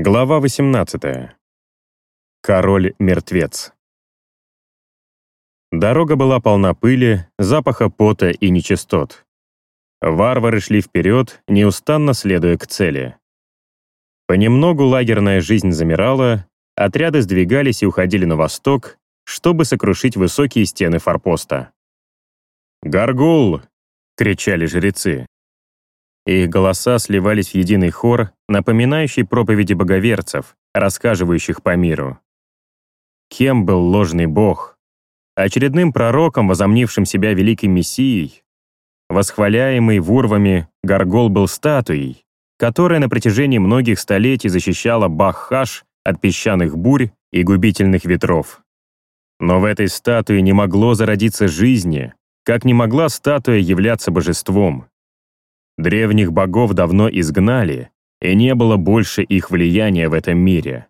Глава 18. Король-мертвец. Дорога была полна пыли, запаха пота и нечистот. Варвары шли вперед, неустанно следуя к цели. Понемногу лагерная жизнь замирала, отряды сдвигались и уходили на восток, чтобы сокрушить высокие стены форпоста. «Гаргул!» — кричали жрецы. Их голоса сливались в единый хор, напоминающий проповеди боговерцев, рассказывающих по миру. Кем был ложный бог? Очередным пророком, возомнившим себя великим мессией? Восхваляемый вурвами, Гаргол был статуей, которая на протяжении многих столетий защищала Баххаш от песчаных бурь и губительных ветров. Но в этой статуе не могло зародиться жизни, как не могла статуя являться божеством. Древних богов давно изгнали, и не было больше их влияния в этом мире.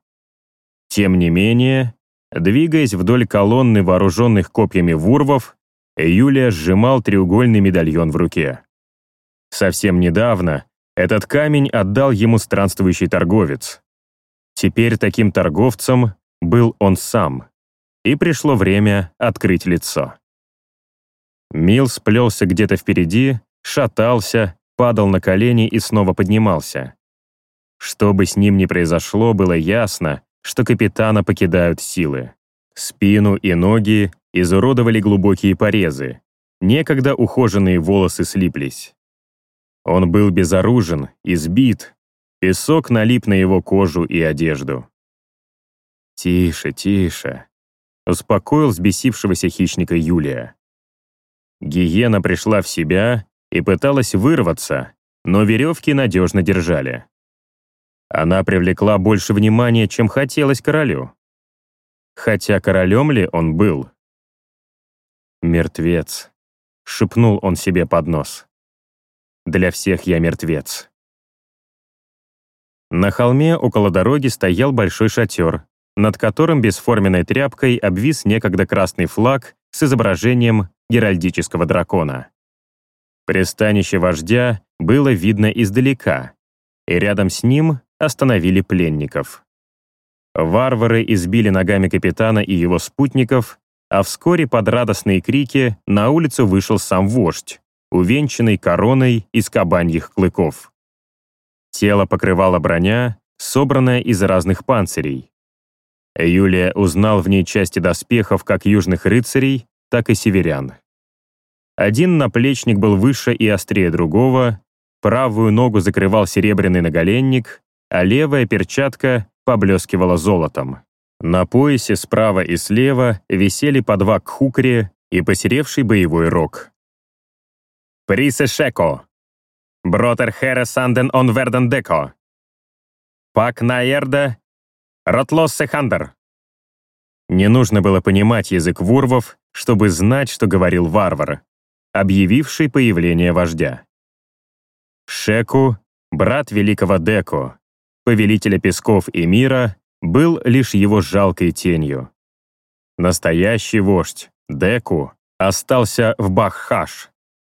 Тем не менее, двигаясь вдоль колонны вооруженных копьями вурвов, Юлия сжимал треугольный медальон в руке. Совсем недавно этот камень отдал ему странствующий торговец. Теперь таким торговцем был он сам, и пришло время открыть лицо. Мил сплелся где-то впереди, шатался, падал на колени и снова поднимался. Что бы с ним ни произошло, было ясно, что капитана покидают силы. Спину и ноги изуродовали глубокие порезы. Некогда ухоженные волосы слиплись. Он был безоружен, избит. Песок налип на его кожу и одежду. «Тише, тише», — успокоил взбесившегося хищника Юлия. Гиена пришла в себя и пыталась вырваться, но веревки надежно держали. Она привлекла больше внимания, чем хотелось королю. Хотя королем ли он был? «Мертвец», — шепнул он себе под нос. «Для всех я мертвец». На холме около дороги стоял большой шатер, над которым бесформенной тряпкой обвис некогда красный флаг с изображением геральдического дракона. Пристанище вождя было видно издалека, и рядом с ним остановили пленников. Варвары избили ногами капитана и его спутников, а вскоре под радостные крики на улицу вышел сам вождь, увенчанный короной из кабаньих клыков. Тело покрывала броня, собранная из разных панцирей. Юлия узнал в ней части доспехов как южных рыцарей, так и северян. Один наплечник был выше и острее другого, правую ногу закрывал серебряный наголенник, а левая перчатка поблескивала золотом. На поясе справа и слева висели по два кхукри и посеревший боевой рог. «Присе Шеко! Бротер Хере Санден он Верден Деко! Пак Наерда! Ротлос Сехандер!» Не нужно было понимать язык вурвов, чтобы знать, что говорил варвар объявивший появление вождя. Шеку, брат великого Деко, повелителя песков и мира, был лишь его жалкой тенью. Настоящий вождь, Деку, остался в Баххаш,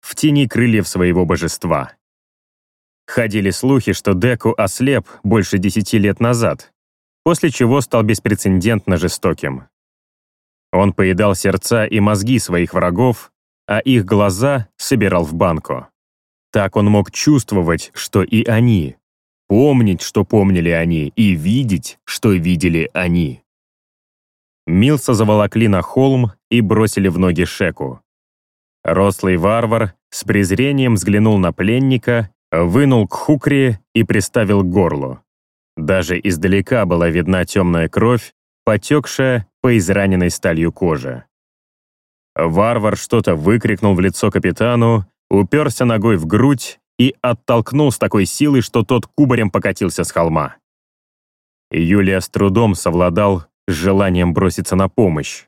в тени крыльев своего божества. Ходили слухи, что Деку ослеп больше десяти лет назад, после чего стал беспрецедентно жестоким. Он поедал сердца и мозги своих врагов, а их глаза собирал в банку. Так он мог чувствовать, что и они, помнить, что помнили они, и видеть, что видели они. Милса заволокли на холм и бросили в ноги Шеку. Рослый варвар с презрением взглянул на пленника, вынул к хукре и приставил к горлу. Даже издалека была видна темная кровь, потекшая по израненной сталью коже. Варвар что-то выкрикнул в лицо капитану, уперся ногой в грудь и оттолкнул с такой силой, что тот кубарем покатился с холма. Юлия с трудом совладал с желанием броситься на помощь.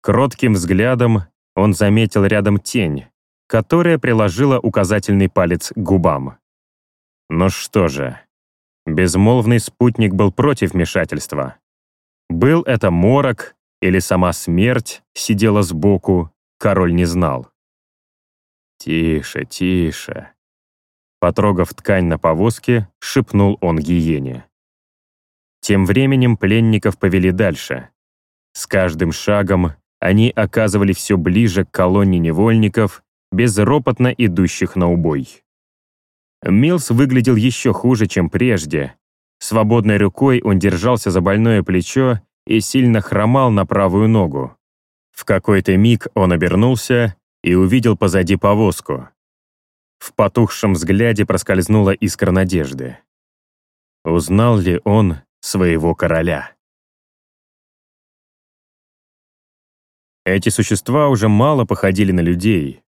Кротким взглядом он заметил рядом тень, которая приложила указательный палец к губам. Ну что же, безмолвный спутник был против вмешательства. Был это морок или сама смерть сидела сбоку, король не знал. «Тише, тише», Потрогав ткань на повозке, шепнул он гиене. Тем временем пленников повели дальше. С каждым шагом они оказывали все ближе к колонне невольников, безропотно идущих на убой. Милс выглядел еще хуже, чем прежде. Свободной рукой он держался за больное плечо и сильно хромал на правую ногу. В какой-то миг он обернулся и увидел позади повозку. В потухшем взгляде проскользнула искра надежды. Узнал ли он своего короля? Эти существа уже мало походили на людей.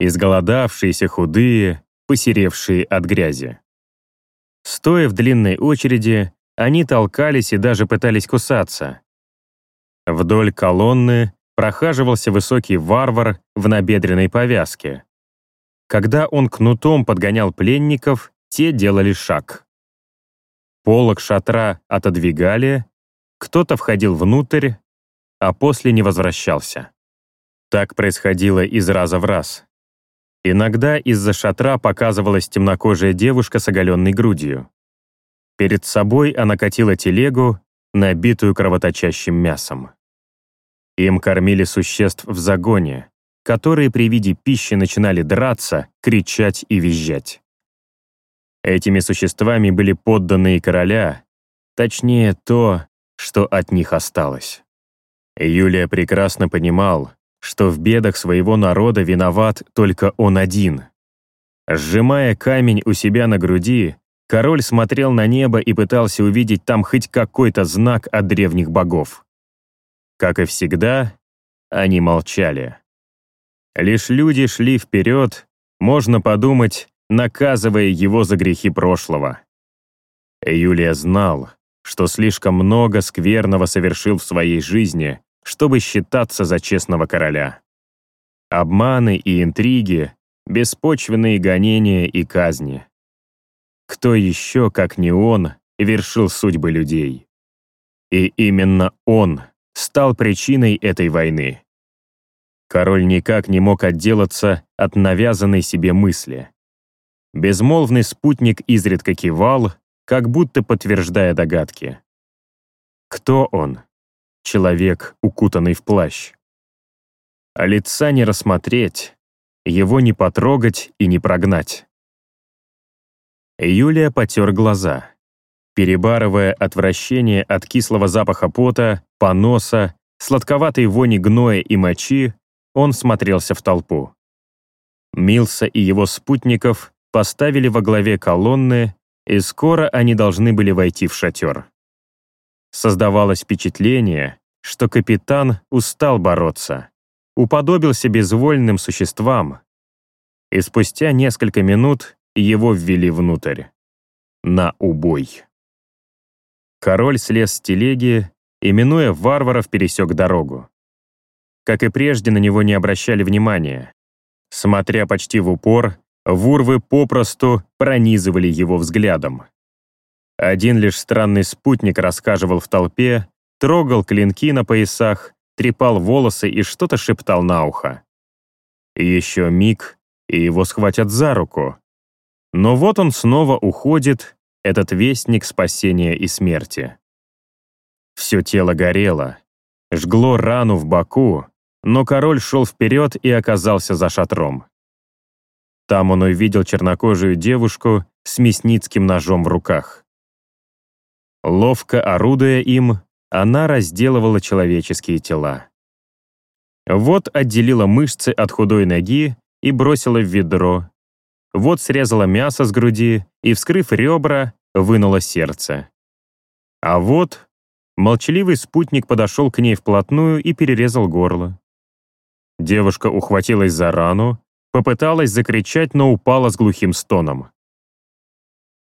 Изголодавшиеся, худые, посеревшие от грязи. Стоя в длинной очереди, они толкались и даже пытались кусаться. Вдоль колонны прохаживался высокий варвар в набедренной повязке. Когда он кнутом подгонял пленников, те делали шаг. Полок шатра отодвигали, кто-то входил внутрь, а после не возвращался. Так происходило из раза в раз. Иногда из-за шатра показывалась темнокожая девушка с оголенной грудью. Перед собой она катила телегу, набитую кровоточащим мясом. Им кормили существ в загоне, которые при виде пищи начинали драться, кричать и визжать. Этими существами были подданные короля, точнее то, что от них осталось. Юлия прекрасно понимал, что в бедах своего народа виноват только он один. Сжимая камень у себя на груди, король смотрел на небо и пытался увидеть там хоть какой-то знак от древних богов. Как и всегда, они молчали. Лишь люди шли вперед, можно подумать, наказывая его за грехи прошлого. Юлия знал, что слишком много скверного совершил в своей жизни, чтобы считаться за честного короля. Обманы и интриги, беспочвенные гонения и казни. Кто еще, как не он, вершил судьбы людей? И именно он стал причиной этой войны. Король никак не мог отделаться от навязанной себе мысли. Безмолвный спутник изредка кивал, как будто подтверждая догадки. Кто он? человек, укутанный в плащ. А лица не рассмотреть, его не потрогать и не прогнать. Юлия потер глаза. Перебарывая отвращение от кислого запаха пота, поноса, сладковатой вони гноя и мочи, он смотрелся в толпу. Милса и его спутников поставили во главе колонны, и скоро они должны были войти в шатер. Создавалось впечатление, что капитан устал бороться, уподобился безвольным существам, и спустя несколько минут его ввели внутрь. На убой. Король слез с телеги и, минуя варваров, пересек дорогу. Как и прежде, на него не обращали внимания. Смотря почти в упор, вурвы попросту пронизывали его взглядом. Один лишь странный спутник рассказывал в толпе, трогал клинки на поясах, трепал волосы и что-то шептал на ухо. Еще миг, и его схватят за руку. Но вот он снова уходит, этот вестник спасения и смерти. Все тело горело, жгло рану в боку, но король шел вперед и оказался за шатром. Там он увидел чернокожую девушку с мясницким ножом в руках. Ловко орудуя им, она разделывала человеческие тела. Вот отделила мышцы от худой ноги и бросила в ведро. Вот срезала мясо с груди и, вскрыв ребра, вынула сердце. А вот молчаливый спутник подошел к ней вплотную и перерезал горло. Девушка ухватилась за рану, попыталась закричать, но упала с глухим стоном.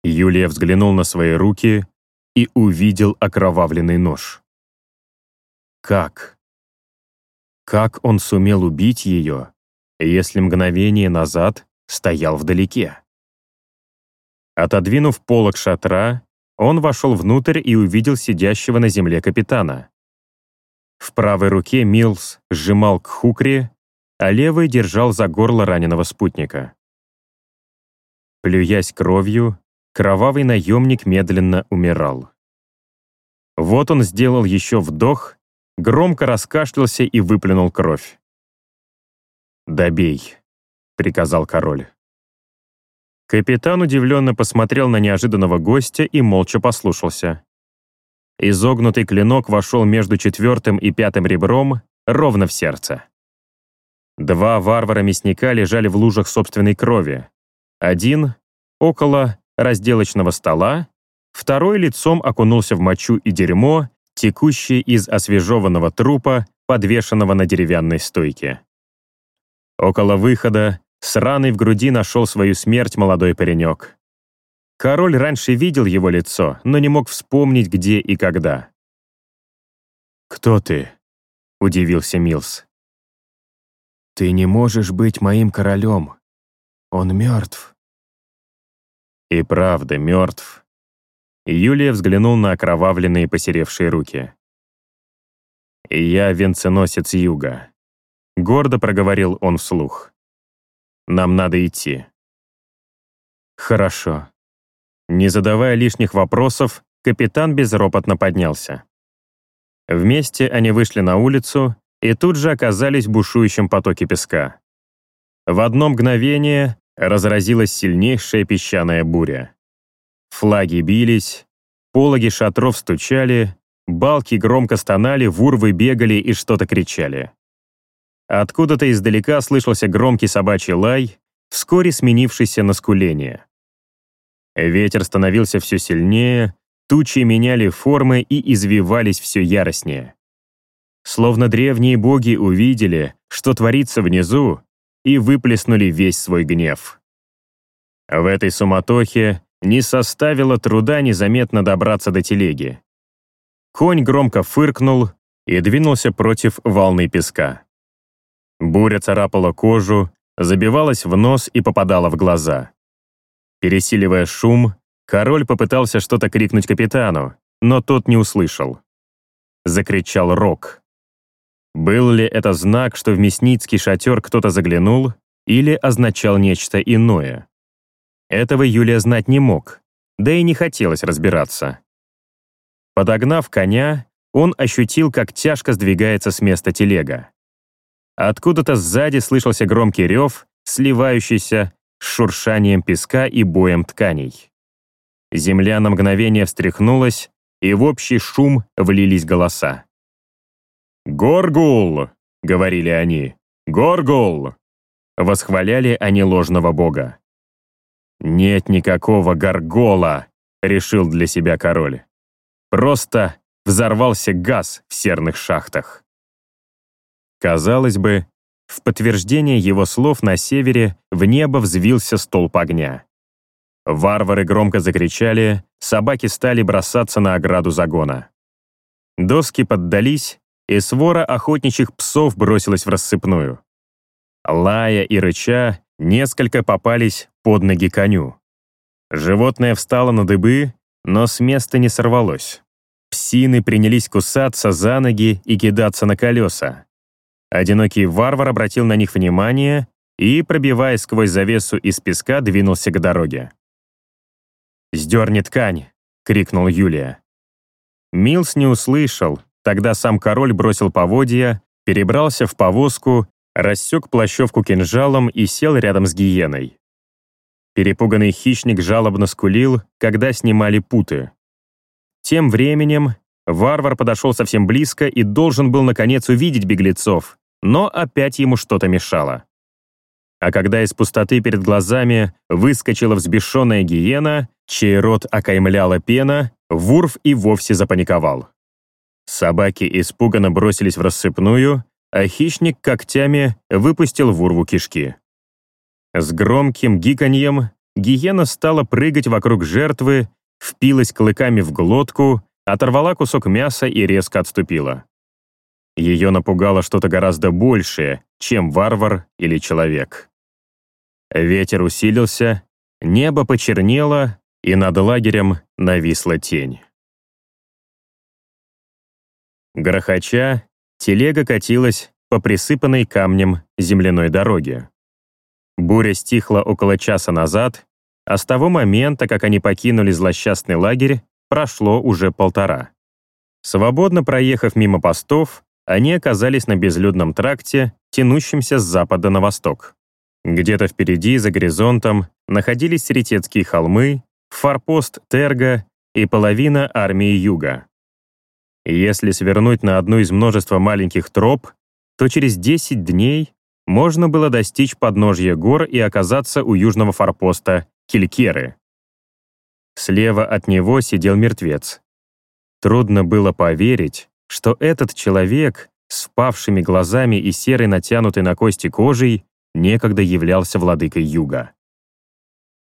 Юлия взглянул на свои руки и увидел окровавленный нож. Как? Как он сумел убить ее, если мгновение назад стоял вдалеке? Отодвинув полок шатра, он вошел внутрь и увидел сидящего на земле капитана. В правой руке Милс сжимал к хукре, а левой держал за горло раненого спутника. Плюясь кровью, Кровавый наемник медленно умирал. Вот он сделал еще вдох, громко раскашлялся и выплюнул кровь. «Добей», — приказал король. Капитан удивленно посмотрел на неожиданного гостя и молча послушался. Изогнутый клинок вошел между четвертым и пятым ребром ровно в сердце. Два варвара-мясника лежали в лужах собственной крови. Один — около разделочного стола, второй лицом окунулся в мочу и дерьмо, текущее из освежеванного трупа, подвешенного на деревянной стойке. Около выхода с раной в груди нашел свою смерть молодой паренек. Король раньше видел его лицо, но не мог вспомнить, где и когда. «Кто ты?» — удивился Милс. «Ты не можешь быть моим королем. Он мертв». И правда, мертв. Юлия взглянул на окровавленные посеревшие руки. «Я венценосец юга», — гордо проговорил он вслух. Нам надо идти». «Хорошо». Не задавая лишних вопросов, капитан безропотно поднялся. Вместе они вышли на улицу и тут же оказались в бушующем потоке песка. В одно мгновение разразилась сильнейшая песчаная буря. Флаги бились, пологи шатров стучали, балки громко стонали, вурвы бегали и что-то кричали. Откуда-то издалека слышался громкий собачий лай, вскоре сменившийся на скуление. Ветер становился все сильнее, тучи меняли формы и извивались все яростнее. Словно древние боги увидели, что творится внизу, и выплеснули весь свой гнев. В этой суматохе не составило труда незаметно добраться до телеги. Конь громко фыркнул и двинулся против волны песка. Буря царапала кожу, забивалась в нос и попадала в глаза. Пересиливая шум, король попытался что-то крикнуть капитану, но тот не услышал. Закричал Рок. Был ли это знак, что в мясницкий шатер кто-то заглянул, или означал нечто иное? Этого Юлия знать не мог, да и не хотелось разбираться. Подогнав коня, он ощутил, как тяжко сдвигается с места телега. Откуда-то сзади слышался громкий рев, сливающийся с шуршанием песка и боем тканей. Земля на мгновение встряхнулась, и в общий шум влились голоса. «Горгул!» — говорили они. «Горгул!» — восхваляли они ложного бога. «Нет никакого горгола!» — решил для себя король. Просто взорвался газ в серных шахтах. Казалось бы, в подтверждение его слов на севере в небо взвился столб огня. Варвары громко закричали, собаки стали бросаться на ограду загона. Доски поддались, и свора охотничьих псов бросилась в рассыпную. Лая и рыча несколько попались под ноги коню. Животное встало на дыбы, но с места не сорвалось. Псины принялись кусаться за ноги и кидаться на колеса. Одинокий варвар обратил на них внимание и, пробиваясь сквозь завесу из песка, двинулся к дороге. «Сдерни ткань!» — крикнул Юлия. Милс не услышал, тогда сам король бросил поводья, перебрался в повозку, рассек плащевку кинжалом и сел рядом с гиеной. Перепуганный хищник жалобно скулил, когда снимали путы. Тем временем варвар подошел совсем близко и должен был наконец увидеть беглецов, но опять ему что-то мешало. А когда из пустоты перед глазами выскочила взбешенная гиена, чей рот окаймляла пена, Вурф и вовсе запаниковал. Собаки испуганно бросились в рассыпную, а хищник когтями выпустил Вурву кишки. С громким гиканьем гиена стала прыгать вокруг жертвы, впилась клыками в глотку, оторвала кусок мяса и резко отступила. Ее напугало что-то гораздо большее, чем варвар или человек. Ветер усилился, небо почернело, и над лагерем нависла тень. Грохоча, телега катилась по присыпанной камнем земляной дороге. Буря стихла около часа назад, а с того момента, как они покинули злосчастный лагерь, прошло уже полтора. Свободно проехав мимо постов, они оказались на безлюдном тракте, тянущемся с запада на восток. Где-то впереди, за горизонтом, находились Сретецкие холмы, форпост Терга и половина армии Юга. Если свернуть на одну из множества маленьких троп, то через 10 дней можно было достичь подножья гор и оказаться у южного форпоста Килькеры. Слева от него сидел мертвец. Трудно было поверить, что этот человек с впавшими глазами и серой натянутой на кости кожей некогда являлся владыкой юга.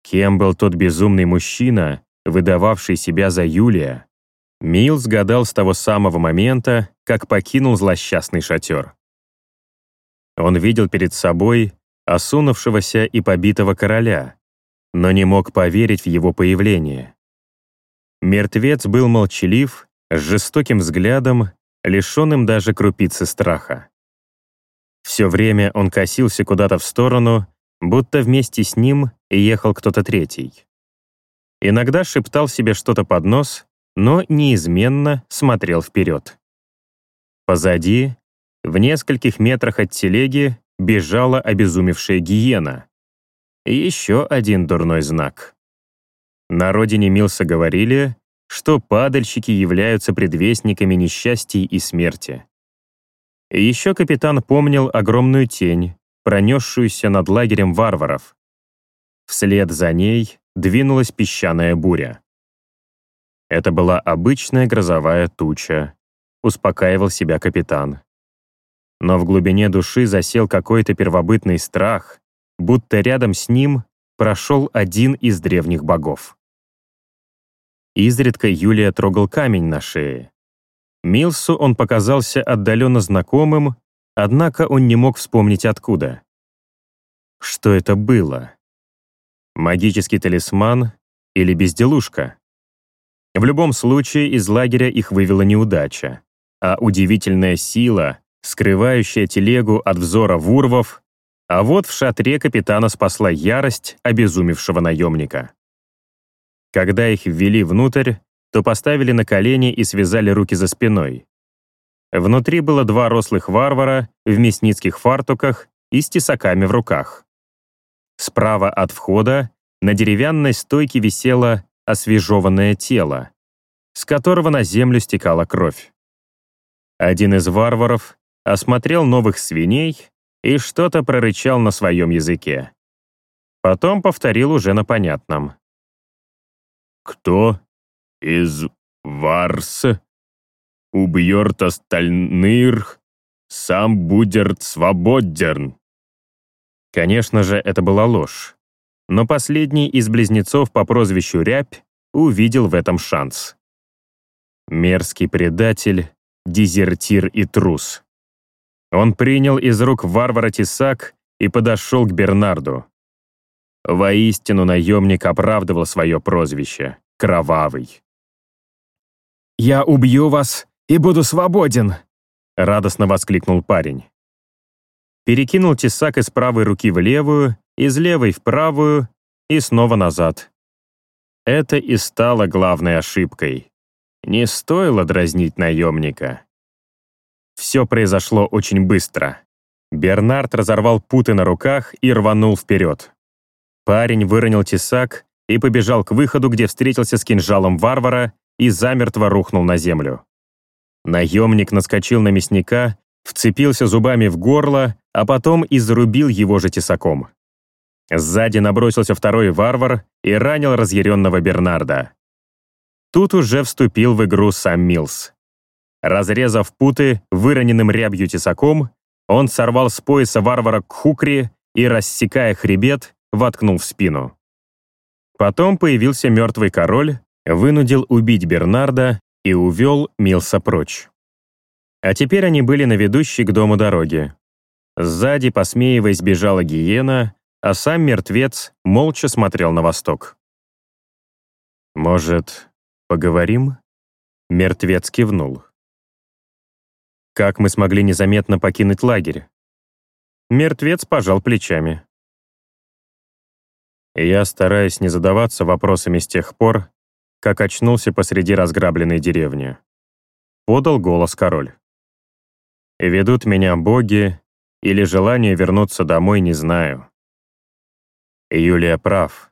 Кем был тот безумный мужчина, выдававший себя за Юлия? Милс гадал с того самого момента, как покинул злосчастный шатер. Он видел перед собой осунувшегося и побитого короля, но не мог поверить в его появление. Мертвец был молчалив, с жестоким взглядом, лишенным даже крупицы страха. Все время он косился куда-то в сторону, будто вместе с ним ехал кто-то третий. Иногда шептал себе что-то под нос, но неизменно смотрел вперед. Позади в нескольких метрах от телеги бежала обезумевшая гиена. Еще один дурной знак. На родине Милса говорили, что падальщики являются предвестниками несчастий и смерти. еще капитан помнил огромную тень, пронесшуюся над лагерем варваров. Вслед за ней двинулась песчаная буря. Это была обычная грозовая туча, успокаивал себя капитан. Но в глубине души засел какой-то первобытный страх, будто рядом с ним прошел один из древних богов. Изредка Юлия трогал камень на шее. Милсу он показался отдаленно знакомым, однако он не мог вспомнить откуда. Что это было? Магический талисман или безделушка? В любом случае из лагеря их вывела неудача, а удивительная сила, скрывающая телегу от взора вурвов, а вот в шатре капитана спасла ярость обезумевшего наемника. Когда их ввели внутрь, то поставили на колени и связали руки за спиной. Внутри было два рослых варвара в мясницких фартуках и с тесаками в руках. Справа от входа на деревянной стойке висело освежеванное тело, с которого на землю стекала кровь. Один из варваров осмотрел новых свиней и что-то прорычал на своем языке. Потом повторил уже на понятном. «Кто из Варс убьет остальных, сам будет свободен?» Конечно же, это была ложь. Но последний из близнецов по прозвищу Рябь увидел в этом шанс. Мерзкий предатель, дезертир и трус. Он принял из рук варвара тесак и подошел к Бернарду. Воистину наемник оправдывал свое прозвище — Кровавый. «Я убью вас и буду свободен!» — радостно воскликнул парень. Перекинул тесак из правой руки в левую, из левой в правую и снова назад. Это и стало главной ошибкой. Не стоило дразнить наемника. Все произошло очень быстро. Бернард разорвал путы на руках и рванул вперед. Парень выронил тесак и побежал к выходу, где встретился с кинжалом варвара и замертво рухнул на землю. Наемник наскочил на мясника, вцепился зубами в горло, а потом и зарубил его же тесаком. Сзади набросился второй варвар и ранил разъяренного Бернарда. Тут уже вступил в игру сам Милс. Разрезав путы выроненным рябью тесаком, он сорвал с пояса варвара кхукри и, рассекая хребет, воткнул в спину. Потом появился мертвый король, вынудил убить Бернарда и увел Милса прочь. А теперь они были на ведущей к дому дороге. Сзади, посмеиваясь, бежала гиена, а сам мертвец молча смотрел на восток. «Может, поговорим?» Мертвец кивнул. Как мы смогли незаметно покинуть лагерь? Мертвец пожал плечами. Я стараюсь не задаваться вопросами с тех пор, как очнулся посреди разграбленной деревни. подал голос король. «Ведут меня боги, или желание вернуться домой, не знаю». Юлия прав.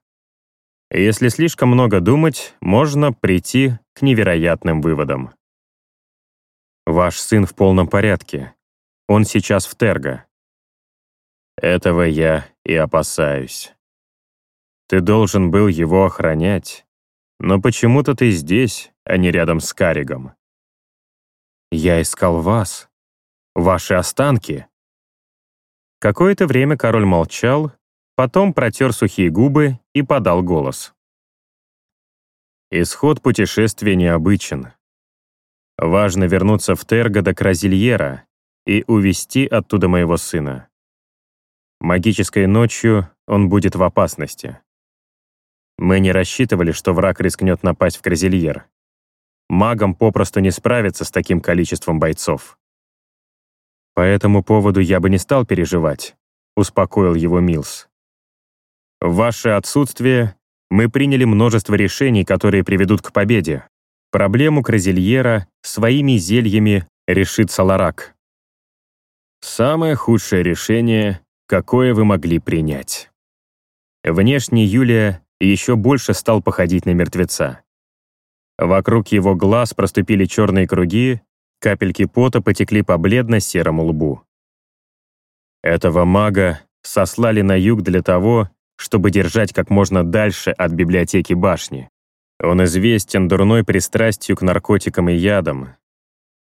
Если слишком много думать, можно прийти к невероятным выводам. Ваш сын в полном порядке. Он сейчас в Терго. Этого я и опасаюсь. Ты должен был его охранять, но почему-то ты здесь, а не рядом с Каригом. Я искал вас. Ваши останки. Какое-то время король молчал, потом протер сухие губы и подал голос. Исход путешествия необычен. Важно вернуться в Терго до Кразильера и увести оттуда моего сына. Магической ночью он будет в опасности. Мы не рассчитывали, что враг рискнет напасть в Кразильер. Магам попросту не справиться с таким количеством бойцов. По этому поводу я бы не стал переживать, успокоил его Милс. В ваше отсутствие мы приняли множество решений, которые приведут к победе. Проблему Кразильера своими зельями решит Саларак. Самое худшее решение, какое вы могли принять. Внешне Юлия еще больше стал походить на мертвеца. Вокруг его глаз проступили черные круги, капельки пота потекли по бледно-серому лбу. Этого мага сослали на юг для того, чтобы держать как можно дальше от библиотеки башни. Он известен дурной пристрастию к наркотикам и ядам.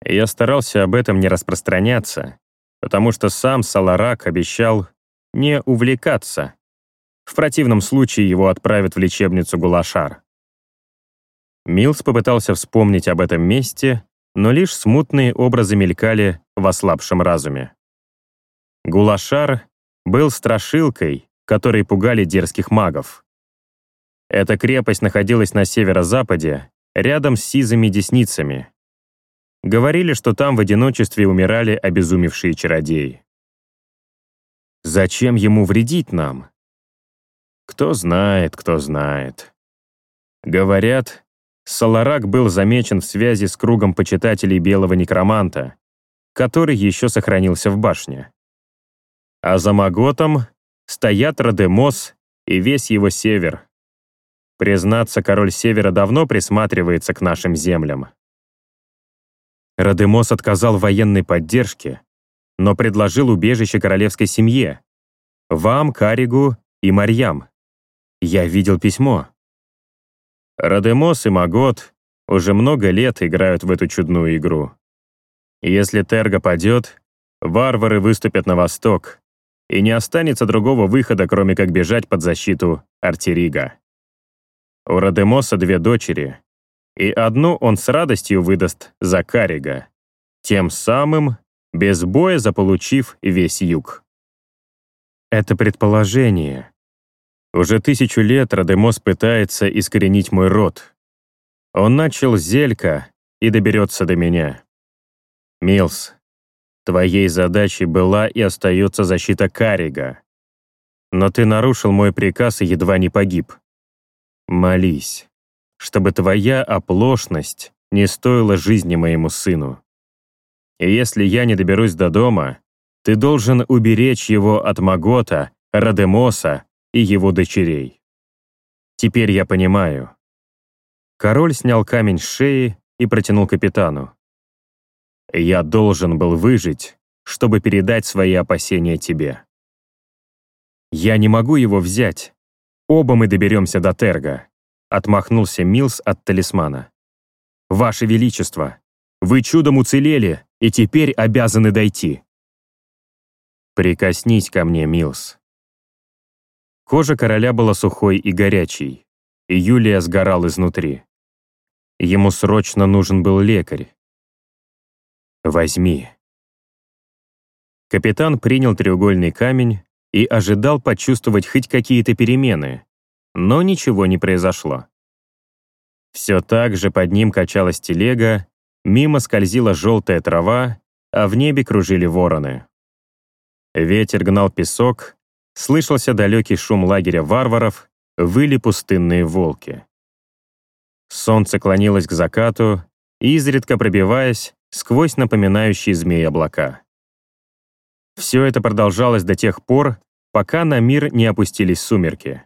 Я старался об этом не распространяться, потому что сам Саларак обещал не увлекаться. В противном случае его отправят в лечебницу Гулашар. Милс попытался вспомнить об этом месте, но лишь смутные образы мелькали в ослабшем разуме. Гулашар был страшилкой, которой пугали дерзких магов. Эта крепость находилась на северо-западе, рядом с сизыми десницами. Говорили, что там в одиночестве умирали обезумевшие чародеи. Зачем ему вредить нам? Кто знает, кто знает. Говорят, Саларак был замечен в связи с кругом почитателей белого некроманта, который еще сохранился в башне. А за Маготом стоят Радемос и весь его север, Признаться, король Севера давно присматривается к нашим землям. Радемос отказал военной поддержке, но предложил убежище королевской семье. Вам, Каригу и Марьям. Я видел письмо. Радемос и Магот уже много лет играют в эту чудную игру. Если Терга падет, варвары выступят на восток, и не останется другого выхода, кроме как бежать под защиту Артерига. У Радемоса две дочери, и одну он с радостью выдаст за Карига, тем самым без боя заполучив весь юг. Это предположение. Уже тысячу лет Радемос пытается искоренить мой род. Он начал с Зелька и доберется до меня. Милс, твоей задачей была и остается защита Карига. Но ты нарушил мой приказ и едва не погиб. Молись, чтобы твоя оплошность не стоила жизни моему сыну. И если я не доберусь до дома, ты должен уберечь его от Магота, Радемоса и его дочерей. Теперь я понимаю. Король снял камень с шеи и протянул капитану. Я должен был выжить, чтобы передать свои опасения тебе. Я не могу его взять, «Оба мы доберемся до Терга», — отмахнулся Милс от талисмана. «Ваше Величество, вы чудом уцелели и теперь обязаны дойти». «Прикоснись ко мне, Милс». Кожа короля была сухой и горячей, и Юлия сгорал изнутри. Ему срочно нужен был лекарь. «Возьми». Капитан принял треугольный камень, и ожидал почувствовать хоть какие-то перемены, но ничего не произошло. Все так же под ним качалась телега, мимо скользила желтая трава, а в небе кружили вороны. Ветер гнал песок, слышался далекий шум лагеря варваров, выли пустынные волки. Солнце клонилось к закату, изредка пробиваясь, сквозь напоминающие змеи облака. Все это продолжалось до тех пор, пока на мир не опустились сумерки.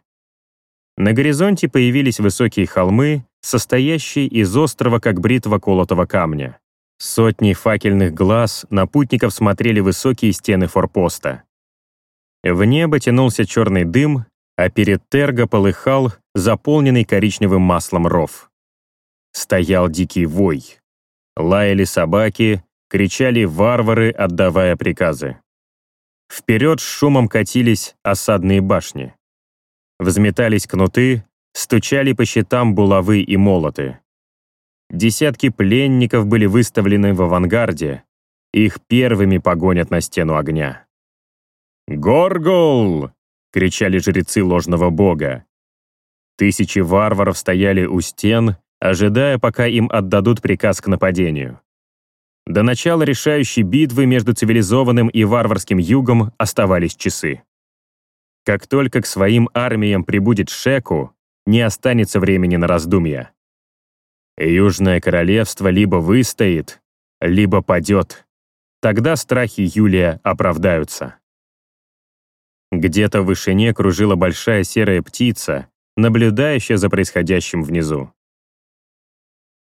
На горизонте появились высокие холмы, состоящие из острова, как бритва колотого камня. Сотни факельных глаз на путников смотрели высокие стены форпоста. В небо тянулся черный дым, а перед Терго полыхал заполненный коричневым маслом ров. Стоял дикий вой. Лаяли собаки, кричали варвары, отдавая приказы. Вперед с шумом катились осадные башни. Взметались кнуты, стучали по щитам булавы и молоты. Десятки пленников были выставлены в авангарде. Их первыми погонят на стену огня. «Горгул!» — кричали жрецы ложного бога. Тысячи варваров стояли у стен, ожидая, пока им отдадут приказ к нападению. До начала решающей битвы между цивилизованным и варварским югом оставались часы. Как только к своим армиям прибудет Шеку, не останется времени на раздумья. Южное королевство либо выстоит, либо падет. Тогда страхи Юлия оправдаются. Где-то в вышине кружила большая серая птица, наблюдающая за происходящим внизу.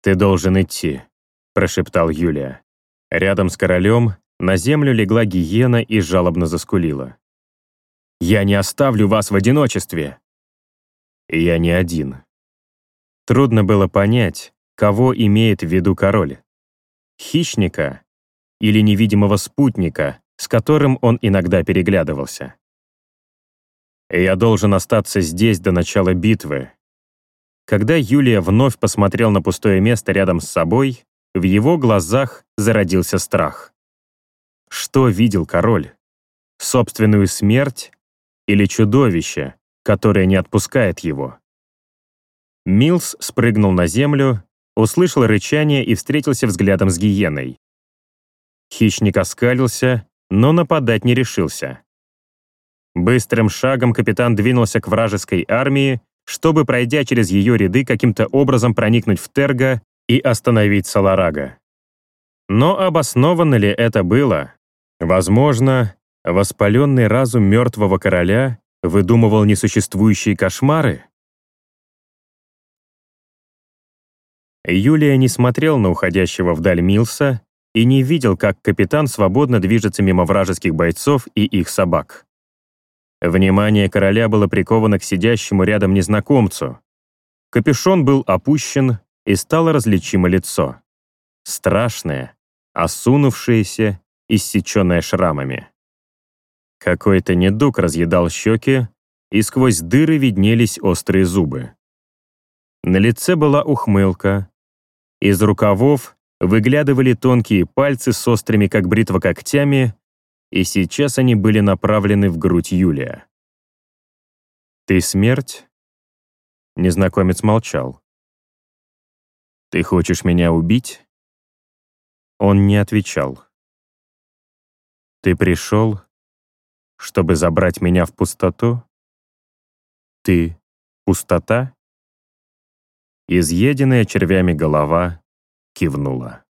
«Ты должен идти», — прошептал Юлия. Рядом с королем на землю легла гиена и жалобно заскулила. «Я не оставлю вас в одиночестве!» «Я не один». Трудно было понять, кого имеет в виду король. Хищника или невидимого спутника, с которым он иногда переглядывался. «Я должен остаться здесь до начала битвы». Когда Юлия вновь посмотрел на пустое место рядом с собой, в его глазах зародился страх. Что видел король? Собственную смерть или чудовище, которое не отпускает его? Милс спрыгнул на землю, услышал рычание и встретился взглядом с гиеной. Хищник оскалился, но нападать не решился. Быстрым шагом капитан двинулся к вражеской армии, чтобы, пройдя через ее ряды, каким-то образом проникнуть в Терго и остановить Саларага. Но обоснованно ли это было? Возможно, воспаленный разум мертвого короля выдумывал несуществующие кошмары? Юлия не смотрел на уходящего вдаль Милса и не видел, как капитан свободно движется мимо вражеских бойцов и их собак. Внимание короля было приковано к сидящему рядом незнакомцу. Капюшон был опущен, и стало различимо лицо. Страшное, осунувшееся, иссеченное шрамами. Какой-то недуг разъедал щеки, и сквозь дыры виднелись острые зубы. На лице была ухмылка. Из рукавов выглядывали тонкие пальцы с острыми, как бритва, когтями, и сейчас они были направлены в грудь Юлия. «Ты смерть?» Незнакомец молчал. «Ты хочешь меня убить?» Он не отвечал. «Ты пришел, чтобы забрать меня в пустоту? Ты — пустота?» Изъеденная червями голова кивнула.